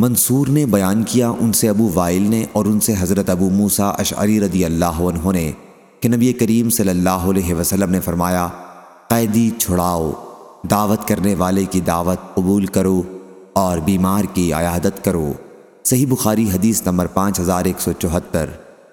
منصور نے بیان کیا ان سے ابو وائل نے اور ان سے حضرت ابو موسا اشعری رضی اللہ عنہ نے کہ نبی کریم صلی اللہ علیہ وسلم نے فرمایا، قیدی چھڑاؤ، دعوت کرنے والے کی دعوت قبول کرو اور بیمار کی عیادت کرو۔ صحیح بخاری حدیث نمبر پانچ ہزار ایک سو چوہتر۔